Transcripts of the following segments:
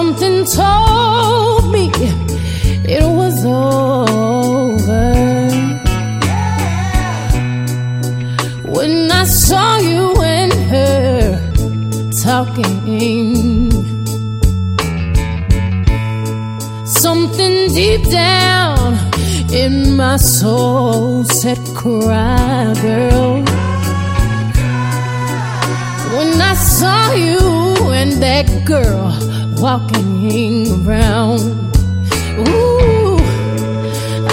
Something told me it was over. When I saw you and her talking, something deep down in my soul said, Cry, girl. When I saw you and that girl walking around, ooh,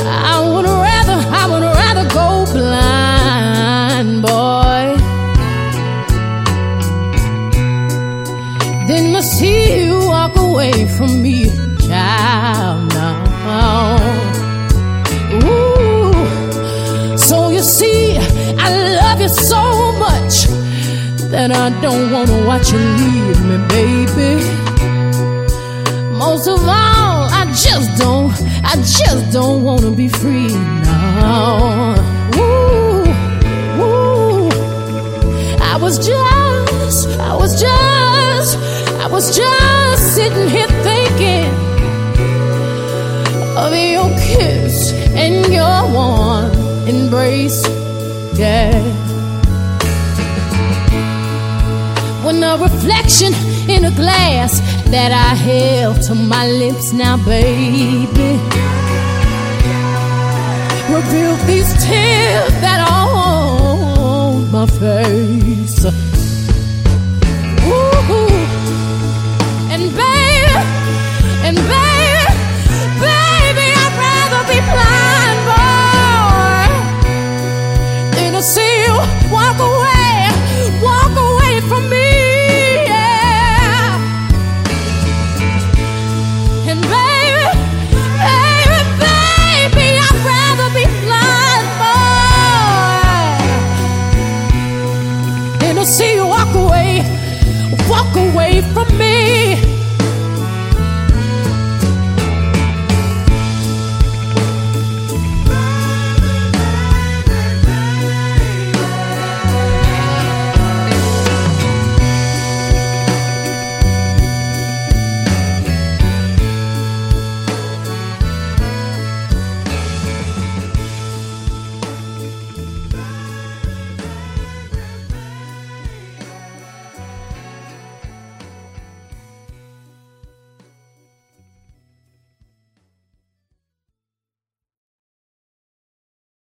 I would rather, I would rather go blind, boy, than to see you walk away from me, child. Now, ooh, so you see, I love you so much that I don't wanna watch you leave me, don't wanna be free now. Ooh, ooh. I was just, I was just, I was just sitting here thinking of your kiss and your warm embrace, yeah. when a reflection in a glass that I held to my lips now, baby. Revealed these tears that are on my face. See you walk away, walk away from me.